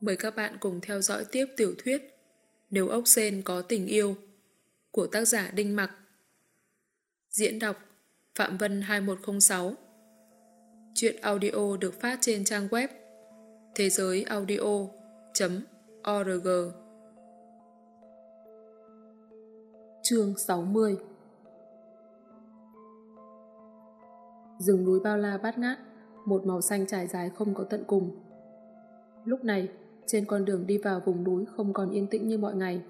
Mời các bạn cùng theo dõi tiếp tiểu thuyết Nếu ốc sen có tình yêu của tác giả Đinh Mặc. Diễn đọc Phạm Vân 2106 Chuyện audio được phát trên trang web thế giới audio.org Chương 60 Rừng núi bao la bát ngát, một màu xanh trải dài không có tận cùng. Lúc này, trên con đường đi vào vùng núi không còn yên tĩnh như mọi ngày.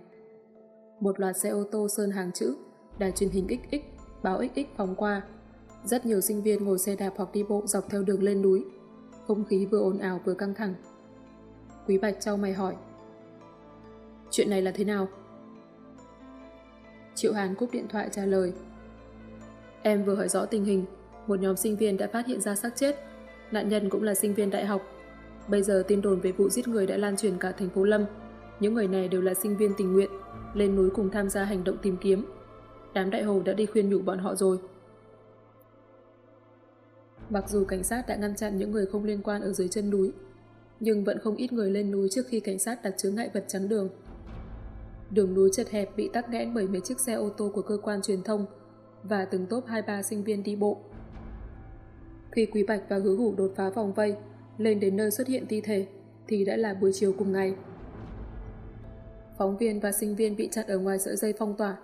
Một loạt xe ô tô sơn hàng chữ, đài truyền hình XX, báo XX phóng qua. Rất nhiều sinh viên ngồi xe đạp hoặc đi bộ dọc theo đường lên núi. Không khí vừa ồn ào vừa căng thẳng. Quý Bạch trao mày hỏi. Chuyện này là thế nào? Triệu Hàn cúp điện thoại trả lời. Em vừa hỏi rõ tình hình, một nhóm sinh viên đã phát hiện ra xác chết. Nạn nhân cũng là sinh viên đại học, Bây giờ tin đồn về vụ giết người đã lan truyền cả thành phố Lâm. Những người này đều là sinh viên tình nguyện, lên núi cùng tham gia hành động tìm kiếm. Đám đại hồ đã đi khuyên nhủ bọn họ rồi. Mặc dù cảnh sát đã ngăn chặn những người không liên quan ở dưới chân núi, nhưng vẫn không ít người lên núi trước khi cảnh sát đặt chướng ngại vật chắn đường. Đường núi chật hẹp bị tắc nghẽn bởi mấy chiếc xe ô tô của cơ quan truyền thông và từng tốp 23 sinh viên đi bộ. Khi Quý Bạch và Hứa Hủ đột phá vòng vây, lên đến nơi xuất hiện thi thể thì đã là buổi chiều cùng ngày. Phóng viên và sinh viên bị chặn ở ngoài sợi dây phong tỏa.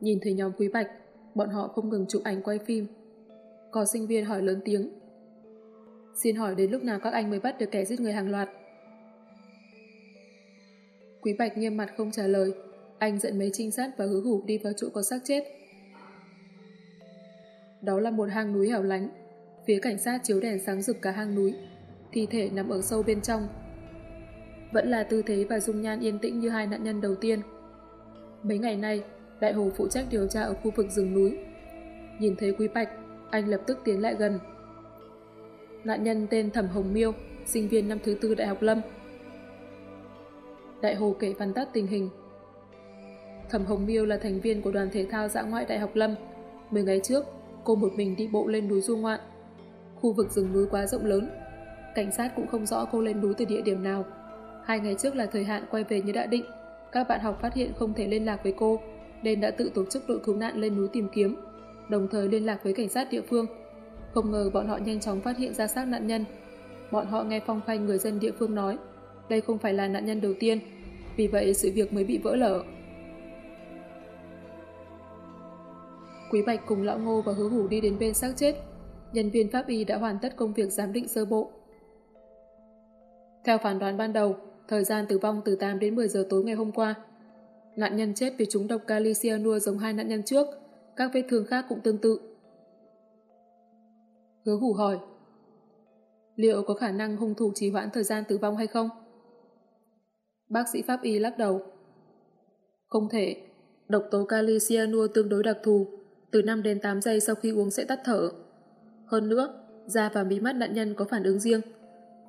Nhìn thấy nhóm Quý Bạch, bọn họ không ngừng chụp ảnh quay phim. Có sinh viên hỏi lớn tiếng. Xin hỏi đến lúc nào các anh mới bắt được kẻ giết người hàng loạt? Quý Bạch nghiêm mặt không trả lời. Anh dẫn mấy trinh sát và hứa hủ đi vào chỗ có xác chết. Đó là một hang núi hẻo lánh. Phía cảnh sát chiếu đèn sáng rực cả hang núi thi thể nằm ở sâu bên trong. Vẫn là tư thế và dung nhan yên tĩnh như hai nạn nhân đầu tiên. Mấy ngày nay, Đại Hồ phụ trách điều tra ở khu vực rừng núi. Nhìn thấy Quý Bạch, anh lập tức tiến lại gần. Nạn nhân tên Thẩm Hồng Miêu, sinh viên năm thứ tư Đại học Lâm. Đại Hồ kể văn tắt tình hình. Thẩm Hồng Miêu là thành viên của đoàn thể thao dã ngoại Đại học Lâm. Mười ngày trước, cô một mình đi bộ lên núi du ngoạn. Khu vực rừng núi quá rộng lớn, Cảnh sát cũng không rõ cô lên núi từ địa điểm nào. Hai ngày trước là thời hạn quay về như đã định. Các bạn học phát hiện không thể liên lạc với cô, nên đã tự tổ chức đội cứu nạn lên núi tìm kiếm, đồng thời liên lạc với cảnh sát địa phương. Không ngờ bọn họ nhanh chóng phát hiện ra xác nạn nhân. Bọn họ nghe phong phanh người dân địa phương nói, đây không phải là nạn nhân đầu tiên, vì vậy sự việc mới bị vỡ lở. Quý Bạch cùng Lão Ngô và Hứa Hủ đi đến bên xác chết. Nhân viên pháp y đã hoàn tất công việc giám định sơ bộ. Theo phán đoán ban đầu, thời gian tử vong từ 8 đến 10 giờ tối ngày hôm qua. Nạn nhân chết vì trúng độc kali cyanua giống hai nạn nhân trước, các vết thương khác cũng tương tự. Hứa hủ hỏi, liệu có khả năng hung thủ trì hoãn thời gian tử vong hay không? Bác sĩ pháp y lắc đầu. Không thể, độc tố kali cyanua tương đối đặc thù, từ 5 đến 8 giây sau khi uống sẽ tắt thở. Hơn nữa, da và mí mắt nạn nhân có phản ứng riêng,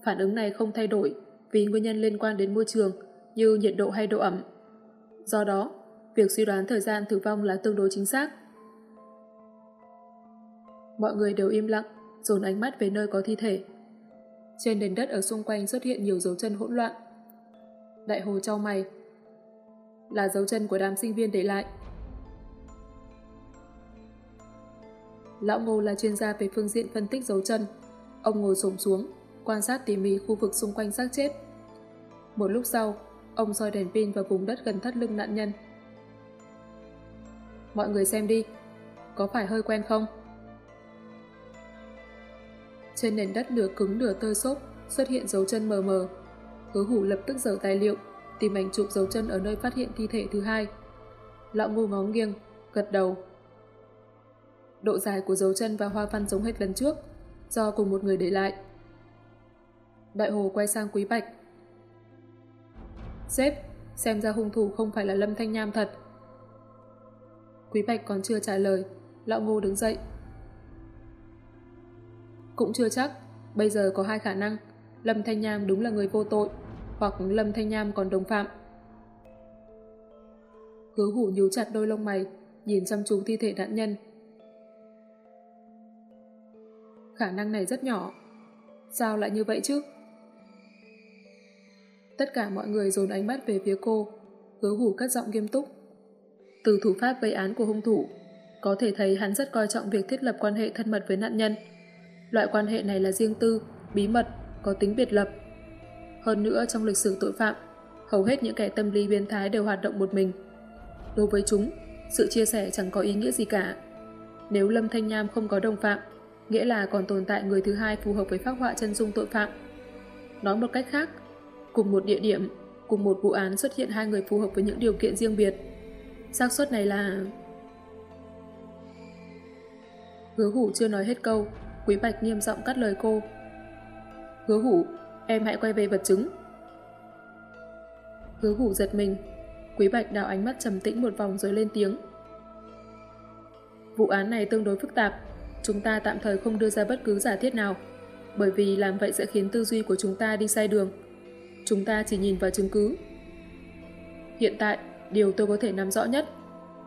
Phản ứng này không thay đổi vì nguyên nhân liên quan đến môi trường như nhiệt độ hay độ ẩm. Do đó, việc suy đoán thời gian tử vong là tương đối chính xác. Mọi người đều im lặng, dồn ánh mắt về nơi có thi thể. Trên nền đất ở xung quanh xuất hiện nhiều dấu chân hỗn loạn. Đại hồ trao mày. Là dấu chân của đám sinh viên để lại. Lão Ngô là chuyên gia về phương diện phân tích dấu chân. Ông ngồi xổm xuống, quan sát tỉ mỉ khu vực xung quanh xác chết. Một lúc sau, ông soi đèn pin vào vùng đất gần thắt lưng nạn nhân. Mọi người xem đi, có phải hơi quen không? Trên nền đất nửa cứng nửa tơi xốp xuất hiện dấu chân mờ mờ. Hứa hủ lập tức dở tài liệu, tìm ảnh chụp dấu chân ở nơi phát hiện thi thể thứ hai. lọ ngu ngó nghiêng, gật đầu. Độ dài của dấu chân và hoa văn giống hết lần trước, do cùng một người để lại. Đại Hồ quay sang Quý Bạch. Sếp, xem ra hung thủ không phải là Lâm Thanh Nham thật. Quý Bạch còn chưa trả lời, Lão Ngô đứng dậy. Cũng chưa chắc, bây giờ có hai khả năng. Lâm Thanh Nham đúng là người vô tội, hoặc Lâm Thanh Nham còn đồng phạm. Hứa hủ nhíu chặt đôi lông mày, nhìn chăm chú thi thể nạn nhân. Khả năng này rất nhỏ. Sao lại như vậy chứ? Tất cả mọi người dồn ánh mắt về phía cô. Hứa hủ cất giọng nghiêm túc. Từ thủ pháp gây án của hung thủ, có thể thấy hắn rất coi trọng việc thiết lập quan hệ thân mật với nạn nhân. Loại quan hệ này là riêng tư, bí mật, có tính biệt lập. Hơn nữa trong lịch sử tội phạm, hầu hết những kẻ tâm lý biến thái đều hoạt động một mình. Đối với chúng, sự chia sẻ chẳng có ý nghĩa gì cả. Nếu Lâm Thanh Nham không có đồng phạm, nghĩa là còn tồn tại người thứ hai phù hợp với phác họa chân dung tội phạm. Nói một cách khác, cùng một địa điểm, cùng một vụ án xuất hiện hai người phù hợp với những điều kiện riêng biệt. xác suất này là... Hứa hủ chưa nói hết câu, Quý Bạch nghiêm giọng cắt lời cô. Hứa hủ, em hãy quay về vật chứng. Hứa hủ giật mình, Quý Bạch đào ánh mắt trầm tĩnh một vòng rồi lên tiếng. Vụ án này tương đối phức tạp, chúng ta tạm thời không đưa ra bất cứ giả thiết nào, bởi vì làm vậy sẽ khiến tư duy của chúng ta đi sai đường. Chúng ta chỉ nhìn vào chứng cứ. Hiện tại, điều tôi có thể nắm rõ nhất.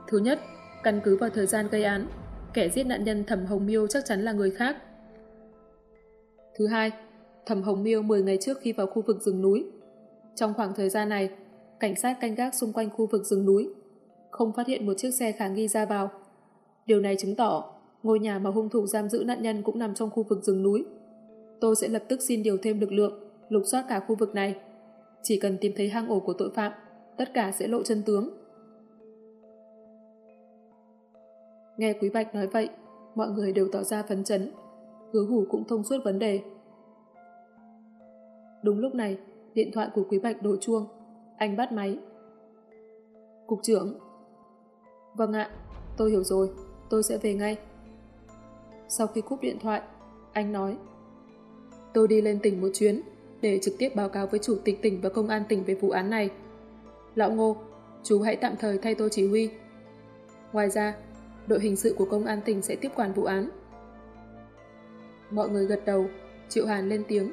Thứ nhất, căn cứ vào thời gian gây án, kẻ giết nạn nhân Thẩm Hồng Miêu chắc chắn là người khác. Thứ hai, Thẩm Hồng Miêu 10 ngày trước khi vào khu vực rừng núi. Trong khoảng thời gian này, cảnh sát canh gác xung quanh khu vực rừng núi, không phát hiện một chiếc xe khả nghi ra vào. Điều này chứng tỏ ngôi nhà mà hung thủ giam giữ nạn nhân cũng nằm trong khu vực rừng núi. Tôi sẽ lập tức xin điều thêm lực lượng, lục soát cả khu vực này. Chỉ cần tìm thấy hang ổ của tội phạm, tất cả sẽ lộ chân tướng. Nghe Quý Bạch nói vậy, mọi người đều tỏ ra phấn chấn. Hứa hủ cũng thông suốt vấn đề. Đúng lúc này, điện thoại của Quý Bạch đổ chuông. Anh bắt máy. Cục trưởng. Vâng ạ, tôi hiểu rồi, tôi sẽ về ngay. Sau khi cúp điện thoại, anh nói Tôi đi lên tỉnh một chuyến để trực tiếp báo cáo với chủ tịch tỉnh và công an tỉnh về vụ án này. Lão Ngô, chú hãy tạm thời thay tôi chỉ huy. Ngoài ra, đội hình sự của công an tỉnh sẽ tiếp quản vụ án. Mọi người gật đầu, Triệu Hàn lên tiếng.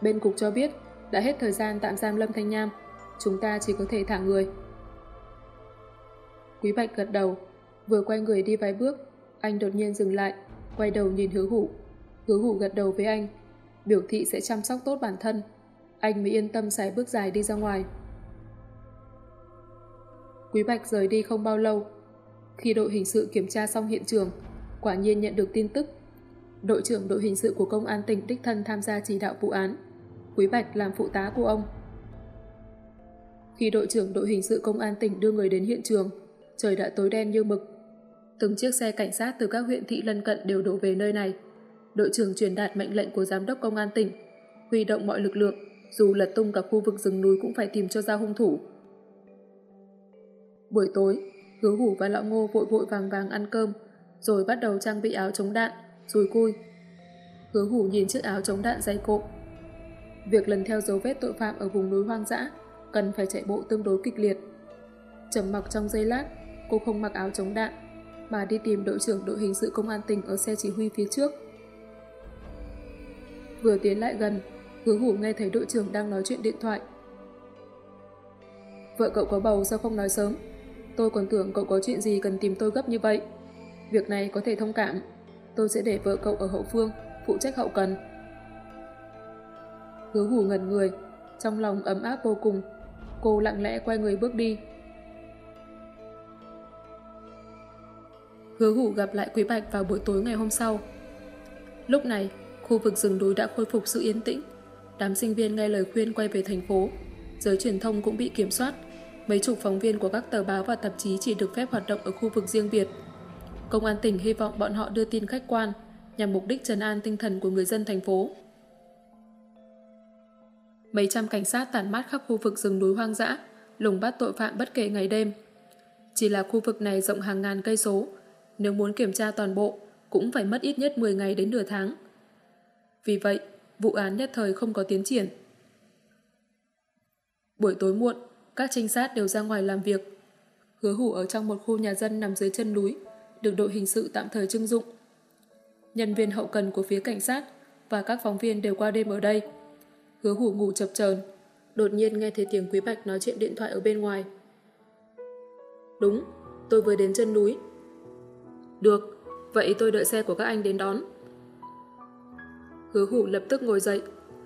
Bên cục cho biết, đã hết thời gian tạm giam Lâm Thanh Nham, chúng ta chỉ có thể thả người. Quý Bạch gật đầu, vừa quay người đi vài bước, anh đột nhiên dừng lại, quay đầu nhìn hứa hủ. Hứa hủ gật đầu với anh, biểu thị sẽ chăm sóc tốt bản thân. Anh mới yên tâm xài bước dài đi ra ngoài. Quý Bạch rời đi không bao lâu. Khi đội hình sự kiểm tra xong hiện trường, quả nhiên nhận được tin tức. Đội trưởng đội hình sự của công an tỉnh đích thân tham gia chỉ đạo vụ án. Quý Bạch làm phụ tá của ông. Khi đội trưởng đội hình sự công an tỉnh đưa người đến hiện trường, trời đã tối đen như mực. Từng chiếc xe cảnh sát từ các huyện thị lân cận đều đổ về nơi này. Đội trưởng truyền đạt mệnh lệnh của giám đốc công an tỉnh, huy động mọi lực lượng, dù lật tung cả khu vực rừng núi cũng phải tìm cho ra hung thủ. Buổi tối, hứa hủ và lão ngô vội vội vàng vàng ăn cơm, rồi bắt đầu trang bị áo chống đạn, rồi cui. Hứa hủ nhìn chiếc áo chống đạn dày cộm. Việc lần theo dấu vết tội phạm ở vùng núi hoang dã cần phải chạy bộ tương đối kịch liệt. Trầm mặc trong giây lát, cô không mặc áo chống đạn, mà đi tìm đội trưởng đội hình sự công an tỉnh ở xe chỉ huy phía trước. Vừa tiến lại gần, hứa hủ nghe thấy đội trưởng đang nói chuyện điện thoại. Vợ cậu có bầu sao không nói sớm? Tôi còn tưởng cậu có chuyện gì cần tìm tôi gấp như vậy. Việc này có thể thông cảm. Tôi sẽ để vợ cậu ở hậu phương, phụ trách hậu cần. Hứa hủ ngẩn người, trong lòng ấm áp vô cùng. Cô lặng lẽ quay người bước đi. Hứa hủ gặp lại Quý Bạch vào buổi tối ngày hôm sau. Lúc này, khu vực rừng núi đã khôi phục sự yên tĩnh. Đám sinh viên nghe lời khuyên quay về thành phố. Giới truyền thông cũng bị kiểm soát. Mấy chục phóng viên của các tờ báo và tạp chí chỉ được phép hoạt động ở khu vực riêng biệt. Công an tỉnh hy vọng bọn họ đưa tin khách quan nhằm mục đích trấn an tinh thần của người dân thành phố. Mấy trăm cảnh sát tản mát khắp khu vực rừng núi hoang dã, lùng bắt tội phạm bất kể ngày đêm. Chỉ là khu vực này rộng hàng ngàn cây số, nếu muốn kiểm tra toàn bộ, cũng phải mất ít nhất 10 ngày đến nửa tháng. Vì vậy, vụ án nhất thời không có tiến triển. Buổi tối muộn, các trinh sát đều ra ngoài làm việc. Hứa hủ ở trong một khu nhà dân nằm dưới chân núi, được đội hình sự tạm thời trưng dụng. Nhân viên hậu cần của phía cảnh sát và các phóng viên đều qua đêm ở đây. Hứa hủ ngủ chập chờn đột nhiên nghe thấy tiếng Quý Bạch nói chuyện điện thoại ở bên ngoài. Đúng, tôi vừa đến chân núi. Được, vậy tôi đợi xe của các anh đến đón. Hứa hủ lập tức ngồi dậy,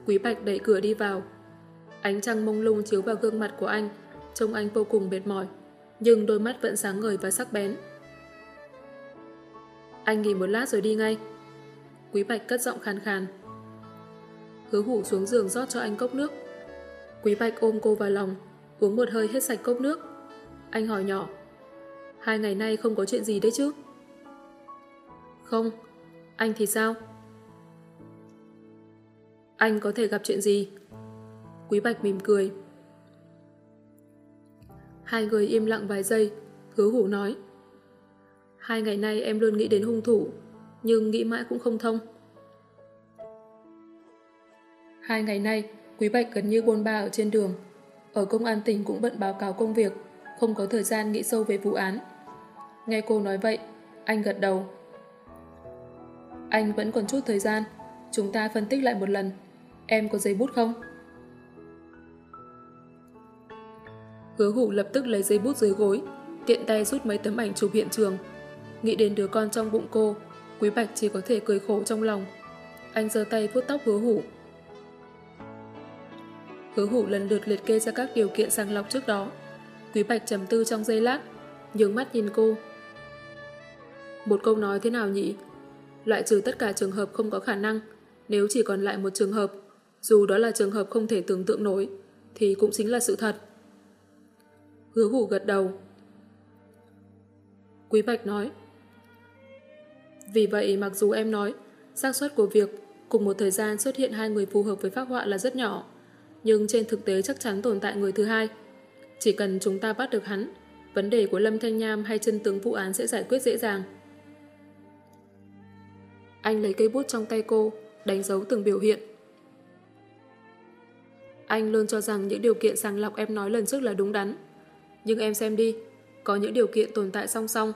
Quý Bạch đẩy cửa đi vào, Ánh trăng mông lung chiếu vào gương mặt của anh, trông anh vô cùng mệt mỏi, nhưng đôi mắt vẫn sáng ngời và sắc bén. Anh nghỉ một lát rồi đi ngay. Quý Bạch cất giọng khàn khàn. Hứa hủ xuống giường rót cho anh cốc nước. Quý Bạch ôm cô vào lòng, uống một hơi hết sạch cốc nước. Anh hỏi nhỏ. Hai ngày nay không có chuyện gì đấy chứ? Không, anh thì sao? Anh có thể gặp chuyện gì? Quý Bạch mỉm cười. Hai người im lặng vài giây, hứa hủ nói. Hai ngày nay em luôn nghĩ đến hung thủ, nhưng nghĩ mãi cũng không thông. Hai ngày nay, Quý Bạch gần như bôn ba ở trên đường. Ở công an tỉnh cũng bận báo cáo công việc, không có thời gian nghĩ sâu về vụ án. Nghe cô nói vậy, anh gật đầu. Anh vẫn còn chút thời gian, chúng ta phân tích lại một lần. Em có giấy bút không? Hứa hủ lập tức lấy giấy bút dưới gối, tiện tay rút mấy tấm ảnh chụp hiện trường. Nghĩ đến đứa con trong bụng cô, Quý Bạch chỉ có thể cười khổ trong lòng. Anh giơ tay vuốt tóc hứa hủ. Hứa hủ lần lượt liệt kê ra các điều kiện sàng lọc trước đó. Quý Bạch trầm tư trong giây lát, nhướng mắt nhìn cô. Một câu nói thế nào nhỉ? Loại trừ tất cả trường hợp không có khả năng, nếu chỉ còn lại một trường hợp, dù đó là trường hợp không thể tưởng tượng nổi, thì cũng chính là sự thật. Hứa hủ gật đầu. Quý Bạch nói, Vì vậy mặc dù em nói, xác suất của việc cùng một thời gian xuất hiện hai người phù hợp với phác họa là rất nhỏ, nhưng trên thực tế chắc chắn tồn tại người thứ hai. Chỉ cần chúng ta bắt được hắn, vấn đề của Lâm Thanh Nham hay chân tướng vụ án sẽ giải quyết dễ dàng. Anh lấy cây bút trong tay cô, đánh dấu từng biểu hiện. Anh luôn cho rằng những điều kiện sàng lọc em nói lần trước là đúng đắn. Nhưng em xem đi, có những điều kiện tồn tại song song,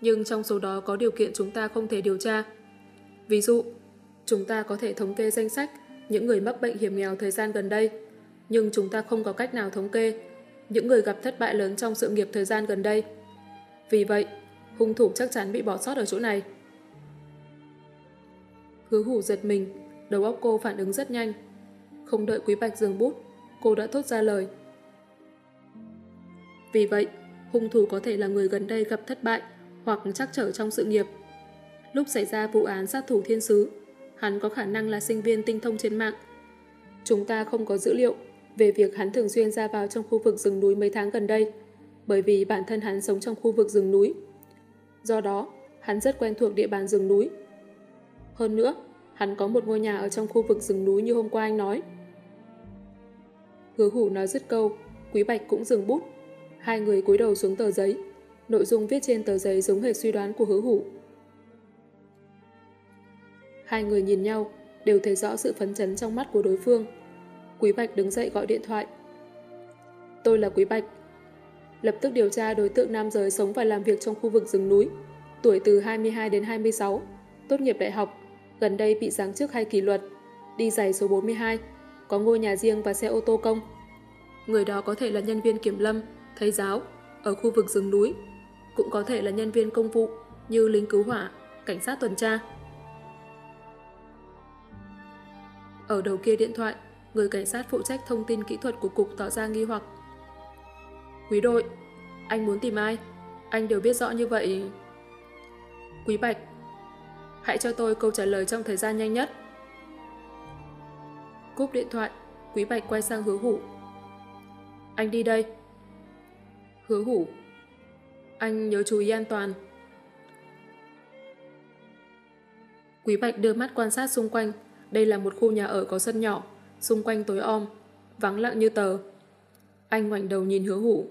nhưng trong số đó có điều kiện chúng ta không thể điều tra. Ví dụ, chúng ta có thể thống kê danh sách những người mắc bệnh hiểm nghèo thời gian gần đây, nhưng chúng ta không có cách nào thống kê những người gặp thất bại lớn trong sự nghiệp thời gian gần đây. Vì vậy, hung thủ chắc chắn bị bỏ sót ở chỗ này. Hứa hủ giật mình, đầu óc cô phản ứng rất nhanh. Không đợi Quý Bạch dừng bút, cô đã thốt ra lời. Vì vậy, hung thủ có thể là người gần đây gặp thất bại hoặc chắc trở trong sự nghiệp. Lúc xảy ra vụ án sát thủ thiên sứ, hắn có khả năng là sinh viên tinh thông trên mạng. Chúng ta không có dữ liệu về việc hắn thường xuyên ra vào trong khu vực rừng núi mấy tháng gần đây, bởi vì bản thân hắn sống trong khu vực rừng núi. Do đó, hắn rất quen thuộc địa bàn rừng núi. Hơn nữa, hắn có một ngôi nhà ở trong khu vực rừng núi như hôm qua anh nói. Hứa hủ nói dứt câu, Quý Bạch cũng dừng bút. Hai người cúi đầu xuống tờ giấy. Nội dung viết trên tờ giấy giống hệt suy đoán của hứa hủ. Hai người nhìn nhau, đều thấy rõ sự phấn chấn trong mắt của đối phương. Quý Bạch đứng dậy gọi điện thoại. Tôi là Quý Bạch. Lập tức điều tra đối tượng nam giới sống và làm việc trong khu vực rừng núi, tuổi từ 22 đến 26, tốt nghiệp đại học, gần đây bị giáng chức hay kỷ luật, đi giày số 42, có ngôi nhà riêng và xe ô tô công. Người đó có thể là nhân viên kiểm lâm, thầy giáo, ở khu vực rừng núi, cũng có thể là nhân viên công vụ như lính cứu hỏa, cảnh sát tuần tra. Ở đầu kia điện thoại, người cảnh sát phụ trách thông tin kỹ thuật của cục tỏ ra nghi hoặc. Quý đội, anh muốn tìm ai? Anh đều biết rõ như vậy. Quý Bạch, hãy cho tôi câu trả lời trong thời gian nhanh nhất. Cúp điện thoại, Quý Bạch quay sang hứa hủ. Anh đi đây. Hứa hủ. Anh nhớ chú ý an toàn. Quý Bạch đưa mắt quan sát xung quanh. Đây là một khu nhà ở có sân nhỏ xung quanh tối om, vắng lặng như tờ. Anh ngoảnh đầu nhìn hứa hủ.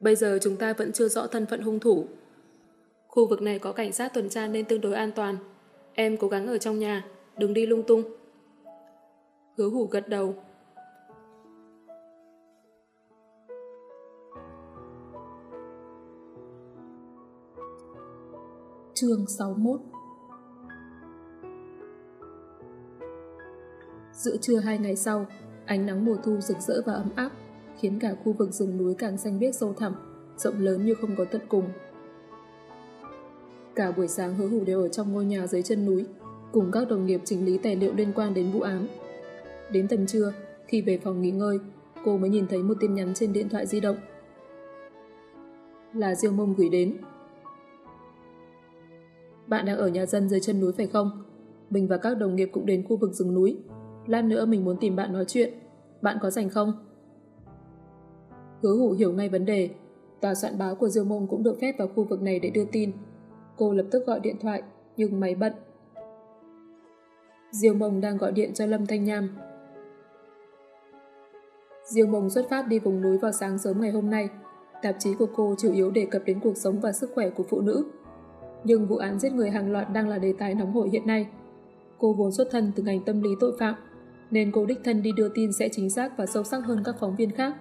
Bây giờ chúng ta vẫn chưa rõ thân phận hung thủ. Khu vực này có cảnh sát tuần tra nên tương đối an toàn. Em cố gắng ở trong nhà, đừng đi lung tung. Hứa hủ gật đầu. Chương 61 Giữa trưa hai ngày sau, ánh nắng mùa thu rực rỡ và ấm áp, khiến cả khu vực rừng núi càng xanh biếc sâu thẳm, rộng lớn như không có tận cùng. Cả buổi sáng hứa hủ đều ở trong ngôi nhà dưới chân núi, cùng các đồng nghiệp chỉnh lý tài liệu liên quan đến vụ án. Đến tầm trưa, Khi về phòng nghỉ ngơi, cô mới nhìn thấy một tin nhắn trên điện thoại di động. Là Diêu Mông gửi đến. Bạn đang ở nhà dân dưới chân núi phải không? Mình và các đồng nghiệp cũng đến khu vực rừng núi. Lát nữa mình muốn tìm bạn nói chuyện. Bạn có rảnh không? Hứa hủ hiểu ngay vấn đề. Tòa soạn báo của Diêu Mông cũng được phép vào khu vực này để đưa tin. Cô lập tức gọi điện thoại, nhưng máy bận. Diêu Mông đang gọi điện cho Lâm Thanh Nham. Diêu Mông xuất phát đi vùng núi vào sáng sớm ngày hôm nay. Tạp chí của cô chủ yếu đề cập đến cuộc sống và sức khỏe của phụ nữ. Nhưng vụ án giết người hàng loạt đang là đề tài nóng hổi hiện nay. Cô vốn xuất thân từ ngành tâm lý tội phạm, nên cô đích thân đi đưa tin sẽ chính xác và sâu sắc hơn các phóng viên khác.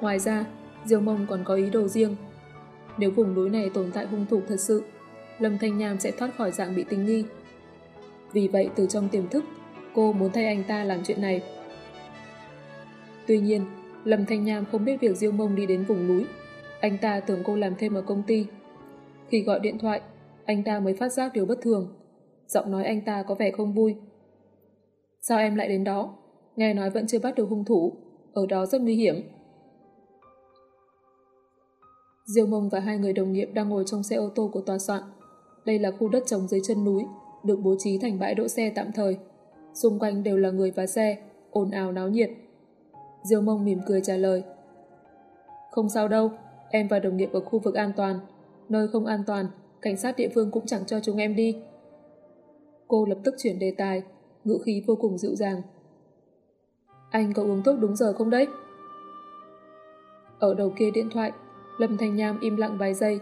Ngoài ra, Diêu Mông còn có ý đồ riêng. Nếu vùng núi này tồn tại hung thủ thật sự, Lâm Thanh Nham sẽ thoát khỏi dạng bị tình nghi. Vì vậy từ trong tiềm thức, cô muốn thay anh ta làm chuyện này. Tuy nhiên, Lâm Thanh Nham không biết việc Diêu Mông đi đến vùng núi. Anh ta tưởng cô làm thêm ở công ty. Khi gọi điện thoại, anh ta mới phát giác điều bất thường. Giọng nói anh ta có vẻ không vui. Sao em lại đến đó? Nghe nói vẫn chưa bắt được hung thủ. Ở đó rất nguy hiểm. Diêu Mông và hai người đồng nghiệp đang ngồi trong xe ô tô của tòa soạn. Đây là khu đất trồng dưới chân núi, được bố trí thành bãi đỗ xe tạm thời. Xung quanh đều là người và xe, ồn ào náo nhiệt. Diêu Mông mỉm cười trả lời. Không sao đâu, em và đồng nghiệp ở khu vực an toàn. Nơi không an toàn, cảnh sát địa phương cũng chẳng cho chúng em đi. Cô lập tức chuyển đề tài, ngữ khí vô cùng dịu dàng. Anh có uống thuốc đúng giờ không đấy? Ở đầu kia điện thoại, Lâm Thanh Nham im lặng vài giây,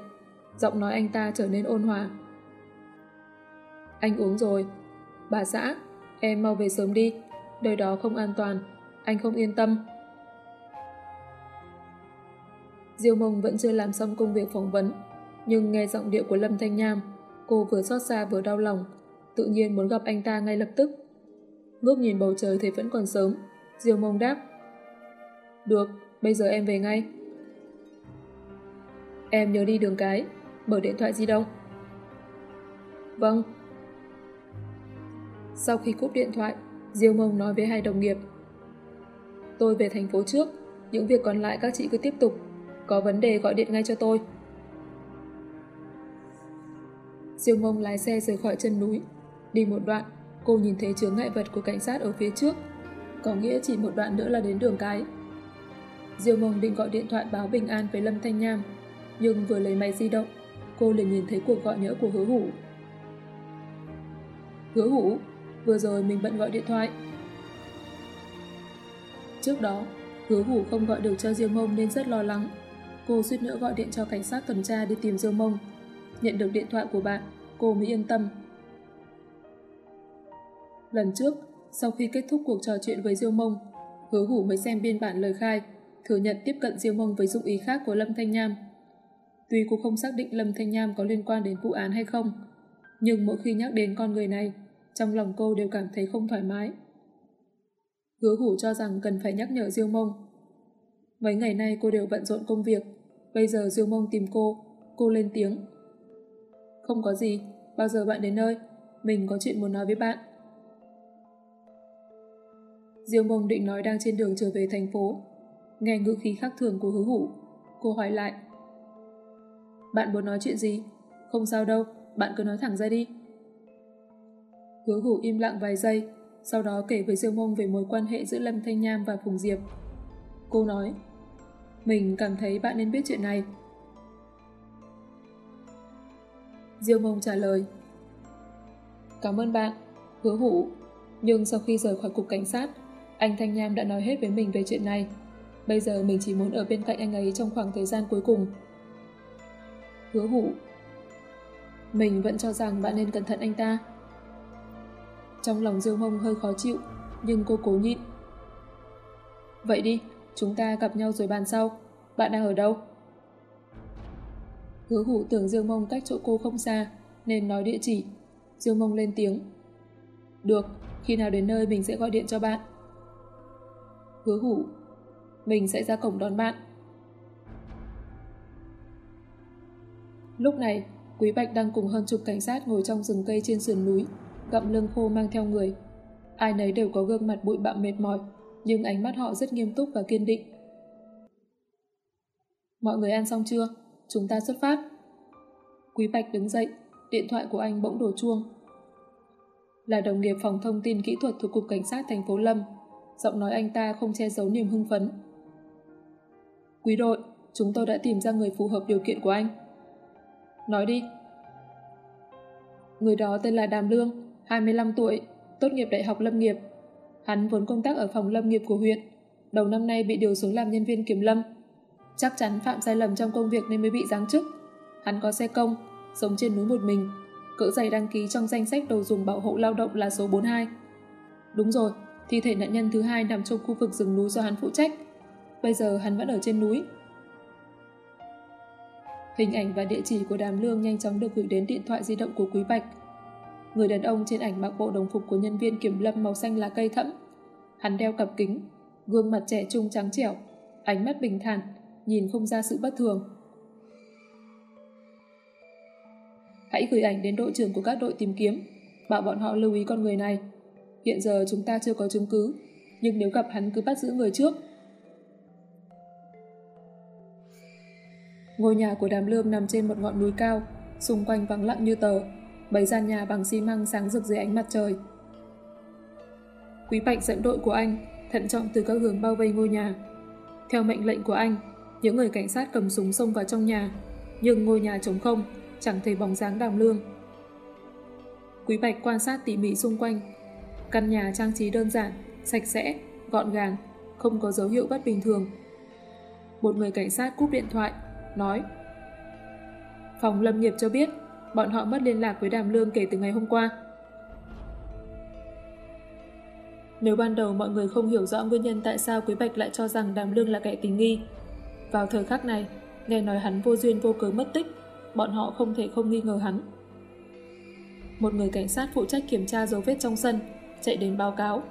giọng nói anh ta trở nên ôn hòa. Anh uống rồi. Bà xã, em mau về sớm đi, nơi đó không an toàn, anh không yên tâm. Diêu Mông vẫn chưa làm xong công việc phỏng vấn, nhưng nghe giọng điệu của Lâm Thanh Nham, cô vừa xót xa vừa đau lòng, tự nhiên muốn gặp anh ta ngay lập tức. Ngước nhìn bầu trời thấy vẫn còn sớm, Diêu Mông đáp. Được, bây giờ em về ngay. Em nhớ đi đường cái, mở điện thoại di động. Vâng. Sau khi cúp điện thoại, Diêu Mông nói với hai đồng nghiệp. Tôi về thành phố trước, những việc còn lại các chị cứ tiếp tục. Có vấn đề gọi điện ngay cho tôi. Diêu Mông lái xe rời khỏi chân núi. Đi một đoạn, cô nhìn thấy chướng ngại vật của cảnh sát ở phía trước. Có nghĩa chỉ một đoạn nữa là đến đường cái. Diêu Mông định gọi điện thoại báo bình an với Lâm Thanh Nham nhưng vừa lấy máy di động, cô liền nhìn thấy cuộc gọi nhỡ của hứa hủ. Hứa hủ, vừa rồi mình bận gọi điện thoại. Trước đó, hứa hủ không gọi được cho Diêu Mông nên rất lo lắng. Cô suýt nữa gọi điện cho cảnh sát tuần tra đi tìm Diêu Mông. Nhận được điện thoại của bạn, cô mới yên tâm. Lần trước, sau khi kết thúc cuộc trò chuyện với Diêu Mông, hứa hủ mới xem biên bản lời khai, thừa nhận tiếp cận Diêu Mông với dụng ý khác của Lâm Thanh Nham. Tuy cô không xác định Lâm Thanh Nham có liên quan đến vụ án hay không, nhưng mỗi khi nhắc đến con người này, trong lòng cô đều cảm thấy không thoải mái. Hứa hủ cho rằng cần phải nhắc nhở Diêu Mông. Mấy ngày nay cô đều bận rộn công việc, bây giờ Diêu Mông tìm cô, cô lên tiếng. Không có gì, bao giờ bạn đến nơi, mình có chuyện muốn nói với bạn. Diêu Mông định nói đang trên đường trở về thành phố. Nghe ngữ khí khác thường của hứa hủ, cô hỏi lại. Bạn muốn nói chuyện gì? Không sao đâu, bạn cứ nói thẳng ra đi. Hứa hủ im lặng vài giây, sau đó kể với Diêu Mông về mối quan hệ giữa Lâm Thanh Nham và Phùng Diệp. Cô nói, mình cảm thấy bạn nên biết chuyện này. Diêu Mông trả lời, Cảm ơn bạn, hứa hủ. Nhưng sau khi rời khỏi cục cảnh sát, anh Thanh Nham đã nói hết với mình về chuyện này. Bây giờ mình chỉ muốn ở bên cạnh anh ấy trong khoảng thời gian cuối cùng hứa hủ. Mình vẫn cho rằng bạn nên cẩn thận anh ta. Trong lòng Diêu Mông hơi khó chịu, nhưng cô cố nhịn. Vậy đi, chúng ta gặp nhau rồi bàn sau. Bạn đang ở đâu? Hứa hủ tưởng Dương Mông cách chỗ cô không xa, nên nói địa chỉ. Dương Mông lên tiếng. Được, khi nào đến nơi mình sẽ gọi điện cho bạn. Hứa hủ, mình sẽ ra cổng đón bạn. Lúc này, Quý Bạch đang cùng hơn chục cảnh sát ngồi trong rừng cây trên sườn núi, gặm lưng khô mang theo người. Ai nấy đều có gương mặt bụi bặm mệt mỏi, nhưng ánh mắt họ rất nghiêm túc và kiên định. Mọi người ăn xong chưa? Chúng ta xuất phát. Quý Bạch đứng dậy, điện thoại của anh bỗng đổ chuông. Là đồng nghiệp phòng thông tin kỹ thuật thuộc Cục Cảnh sát thành phố Lâm. Giọng nói anh ta không che giấu niềm hưng phấn. Quý đội, chúng tôi đã tìm ra người phù hợp điều kiện của anh. Nói đi. Người đó tên là Đàm Lương, 25 tuổi, tốt nghiệp Đại học Lâm nghiệp. Hắn vốn công tác ở phòng lâm nghiệp của huyện. Đầu năm nay bị điều xuống làm nhân viên kiểm lâm. Chắc chắn phạm sai lầm trong công việc nên mới bị giáng chức. Hắn có xe công, sống trên núi một mình. Cỡ giày đăng ký trong danh sách đồ dùng bảo hộ lao động là số 42. Đúng rồi, thi thể nạn nhân thứ hai nằm trong khu vực rừng núi do hắn phụ trách. Bây giờ hắn vẫn ở trên núi. Hình ảnh và địa chỉ của Đàm Lương nhanh chóng được gửi đến điện thoại di động của Quý Bạch. Người đàn ông trên ảnh mặc bộ đồng phục của nhân viên kiểm lâm màu xanh lá cây thẫm. Hắn đeo cặp kính, gương mặt trẻ trung trắng trẻo, ánh mắt bình thản, nhìn không ra sự bất thường. Hãy gửi ảnh đến đội trưởng của các đội tìm kiếm, bảo bọn họ lưu ý con người này. Hiện giờ chúng ta chưa có chứng cứ, nhưng nếu gặp hắn cứ bắt giữ người trước. Ngôi nhà của Đàm lươm nằm trên một ngọn núi cao, xung quanh vắng lặng như tờ, bấy gian nhà bằng xi măng sáng rực dưới ánh mặt trời. Quý Bạch dẫn đội của anh, thận trọng từ các hướng bao vây ngôi nhà. Theo mệnh lệnh của anh, những người cảnh sát cầm súng xông vào trong nhà, nhưng ngôi nhà trống không, chẳng thấy bóng dáng đàm lương. Quý Bạch quan sát tỉ mỉ xung quanh. Căn nhà trang trí đơn giản, sạch sẽ, gọn gàng, không có dấu hiệu bất bình thường. Một người cảnh sát cúp điện thoại, nói Phòng lâm nghiệp cho biết bọn họ mất liên lạc với Đàm Lương kể từ ngày hôm qua. Nếu ban đầu mọi người không hiểu rõ nguyên nhân tại sao Quý Bạch lại cho rằng Đàm Lương là kẻ tình nghi, vào thời khắc này, nghe nói hắn vô duyên vô cớ mất tích, bọn họ không thể không nghi ngờ hắn. Một người cảnh sát phụ trách kiểm tra dấu vết trong sân, chạy đến báo cáo.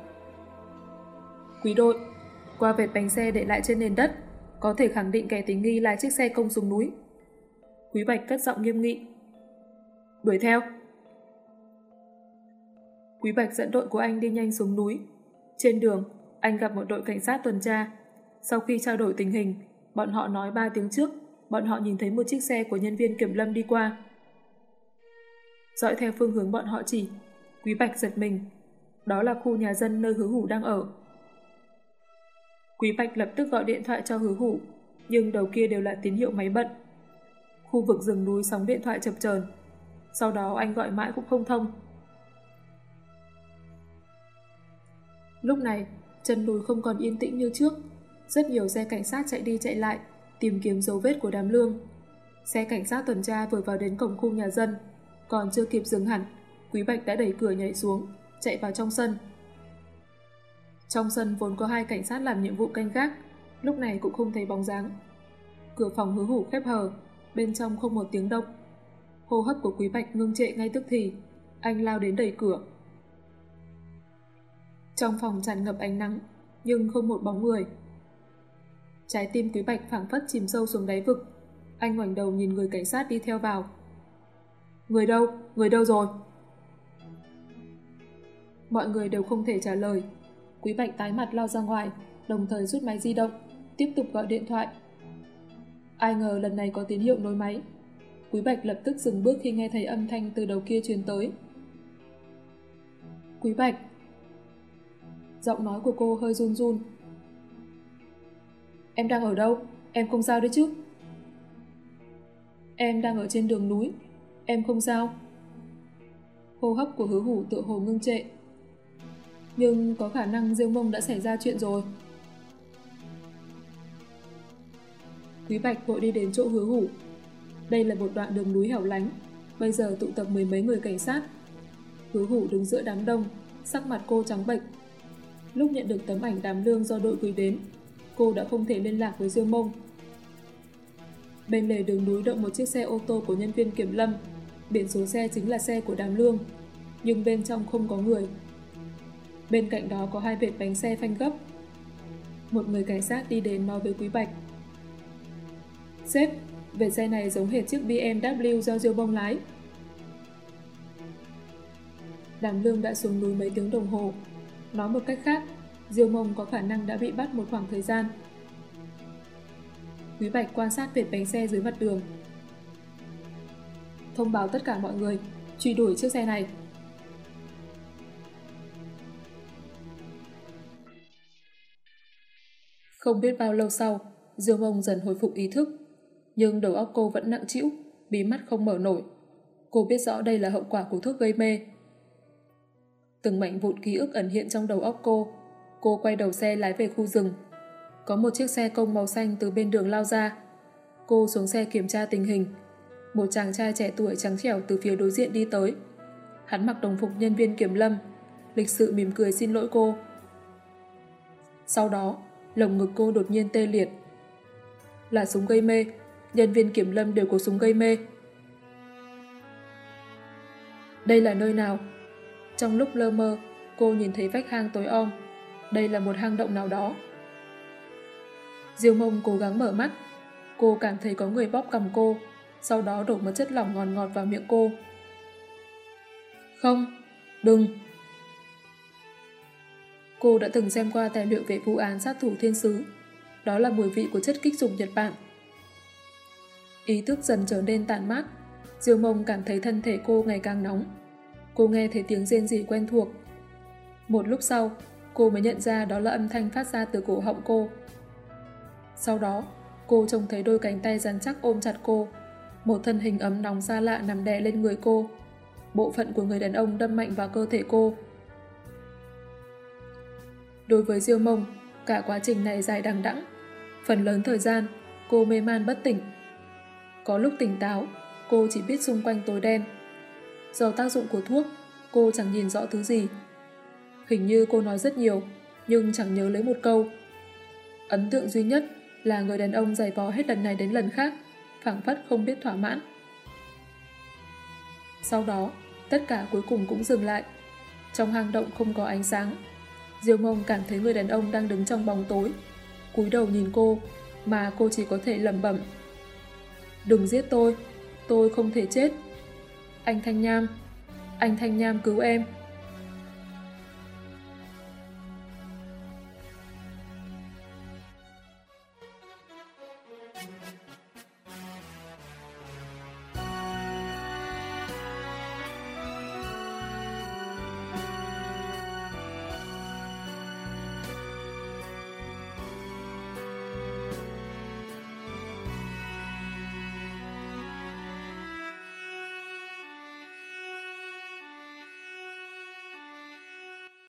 Quý đội, qua vệt bánh xe để lại trên nền đất, có thể khẳng định kẻ tình nghi là chiếc xe công xuống núi. Quý Bạch cất giọng nghiêm nghị. Đuổi theo. Quý Bạch dẫn đội của anh đi nhanh xuống núi. Trên đường, anh gặp một đội cảnh sát tuần tra. Sau khi trao đổi tình hình, bọn họ nói 3 tiếng trước, bọn họ nhìn thấy một chiếc xe của nhân viên kiểm lâm đi qua. Dõi theo phương hướng bọn họ chỉ, Quý Bạch giật mình. Đó là khu nhà dân nơi hứa hủ đang ở. Quý Bạch lập tức gọi điện thoại cho hứa hủ, nhưng đầu kia đều là tín hiệu máy bận. Khu vực rừng núi sóng điện thoại chập chờn sau đó anh gọi mãi cũng không thông. Lúc này, chân núi không còn yên tĩnh như trước. Rất nhiều xe cảnh sát chạy đi chạy lại, tìm kiếm dấu vết của đám lương. Xe cảnh sát tuần tra vừa vào đến cổng khu nhà dân, còn chưa kịp dừng hẳn, Quý Bạch đã đẩy cửa nhảy xuống, chạy vào trong sân. Trong sân vốn có hai cảnh sát làm nhiệm vụ canh gác, lúc này cũng không thấy bóng dáng. Cửa phòng hứa hủ khép hờ, bên trong không một tiếng động. Hô hấp của Quý Bạch ngưng trệ ngay tức thì, anh lao đến đẩy cửa. Trong phòng tràn ngập ánh nắng, nhưng không một bóng người. Trái tim Quý Bạch phảng phất chìm sâu xuống đáy vực. Anh ngoảnh đầu nhìn người cảnh sát đi theo vào. Người đâu? Người đâu rồi? Mọi người đều không thể trả lời. Quý Bạch tái mặt lao ra ngoài, đồng thời rút máy di động, tiếp tục gọi điện thoại. Ai ngờ lần này có tín hiệu nối máy. Quý Bạch lập tức dừng bước khi nghe thấy âm thanh từ đầu kia truyền tới. Quý Bạch Giọng nói của cô hơi run run. Em đang ở đâu? Em không sao đấy chứ? Em đang ở trên đường núi. Em không sao. Hô hấp của hứa hủ tựa hồ ngưng trệ. Nhưng có khả năng Diêu Mông đã xảy ra chuyện rồi. Quý Bạch vội đi đến chỗ hứa hủ. Đây là một đoạn đường núi hẻo lánh, bây giờ tụ tập mười mấy người cảnh sát. Hứa hủ đứng giữa đám đông, sắc mặt cô trắng bệch. Lúc nhận được tấm ảnh đám lương do đội gửi đến, cô đã không thể liên lạc với Dương Mông. Bên lề đường núi đậu một chiếc xe ô tô của nhân viên kiểm lâm, biển số xe chính là xe của đám lương, nhưng bên trong không có người. Bên cạnh đó có hai vệt bánh xe phanh gấp. Một người cảnh sát đi đến nói với Quý Bạch. Sếp, vệt xe này giống hệt chiếc BMW do Diêu Bông lái. Đàm lương đã xuống núi mấy tiếng đồng hồ. Nói một cách khác, Diêu Mông có khả năng đã bị bắt một khoảng thời gian. Quý Bạch quan sát vệt bánh xe dưới mặt đường. Thông báo tất cả mọi người, truy đuổi chiếc xe này. Không biết bao lâu sau, Diêu Mông dần hồi phục ý thức. Nhưng đầu óc cô vẫn nặng trĩu, bí mắt không mở nổi. Cô biết rõ đây là hậu quả của thuốc gây mê. Từng mảnh vụn ký ức ẩn hiện trong đầu óc cô. Cô quay đầu xe lái về khu rừng. Có một chiếc xe công màu xanh từ bên đường lao ra. Cô xuống xe kiểm tra tình hình. Một chàng trai trẻ tuổi trắng trẻo từ phía đối diện đi tới. Hắn mặc đồng phục nhân viên kiểm lâm, lịch sự mỉm cười xin lỗi cô. Sau đó, lồng ngực cô đột nhiên tê liệt. Là súng gây mê, nhân viên kiểm lâm đều có súng gây mê. Đây là nơi nào? Trong lúc lơ mơ, cô nhìn thấy vách hang tối om. Đây là một hang động nào đó. Diêu mông cố gắng mở mắt. Cô cảm thấy có người bóp cầm cô, sau đó đổ một chất lỏng ngọt ngọt vào miệng cô. Không, đừng. Cô đã từng xem qua tài liệu về vụ án sát thủ thiên sứ. Đó là mùi vị của chất kích dục Nhật Bản. Ý thức dần trở nên tàn mát. Diêu mông cảm thấy thân thể cô ngày càng nóng. Cô nghe thấy tiếng rên rỉ quen thuộc. Một lúc sau, cô mới nhận ra đó là âm thanh phát ra từ cổ họng cô. Sau đó, cô trông thấy đôi cánh tay rắn chắc ôm chặt cô. Một thân hình ấm nóng xa lạ nằm đè lên người cô. Bộ phận của người đàn ông đâm mạnh vào cơ thể cô. Đối với Diêu Mông, cả quá trình này dài đằng đẵng. Phần lớn thời gian, cô mê man bất tỉnh. Có lúc tỉnh táo, cô chỉ biết xung quanh tối đen. Do tác dụng của thuốc, cô chẳng nhìn rõ thứ gì. Hình như cô nói rất nhiều, nhưng chẳng nhớ lấy một câu. Ấn tượng duy nhất là người đàn ông giày vò hết lần này đến lần khác, phảng phất không biết thỏa mãn. Sau đó, tất cả cuối cùng cũng dừng lại. Trong hang động không có ánh sáng. Diêu mông cảm thấy người đàn ông đang đứng trong bóng tối. cúi đầu nhìn cô, mà cô chỉ có thể lầm bẩm. Đừng giết tôi, tôi không thể chết. Anh Thanh Nham, anh Thanh Nham cứu em.